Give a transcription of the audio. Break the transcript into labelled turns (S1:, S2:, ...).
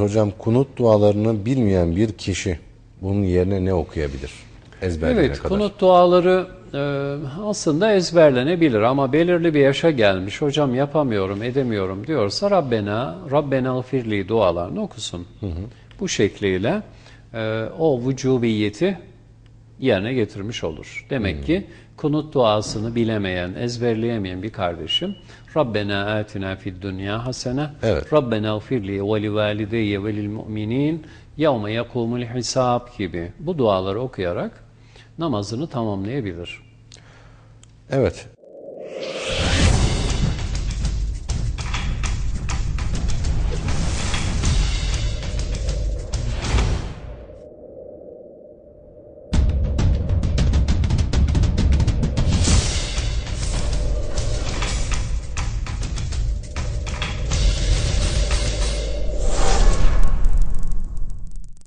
S1: Hocam kunut dualarını bilmeyen bir kişi bunun yerine ne okuyabilir? Ezberleyene
S2: Evet,
S1: kadar.
S2: kunut duaları e, aslında ezberlenebilir ama belirli bir yaşa gelmiş, hocam yapamıyorum, edemiyorum diyorsa Rabbena, Rabbena gfirli dualarını okusun. Bu şekliyle e, o vücubiyeti yerine getirmiş olur. Demek ki kunut duasını bilemeyen, ezberleyemeyen bir kardeşim Rabbena atina fid dünya hasene
S1: Evet.
S2: Rabbena gfirli ve li valideyye ve lil mu'minin yevme yekumul hisab gibi bu duaları okuyarak namazını tamamlayabilir.
S1: Evet.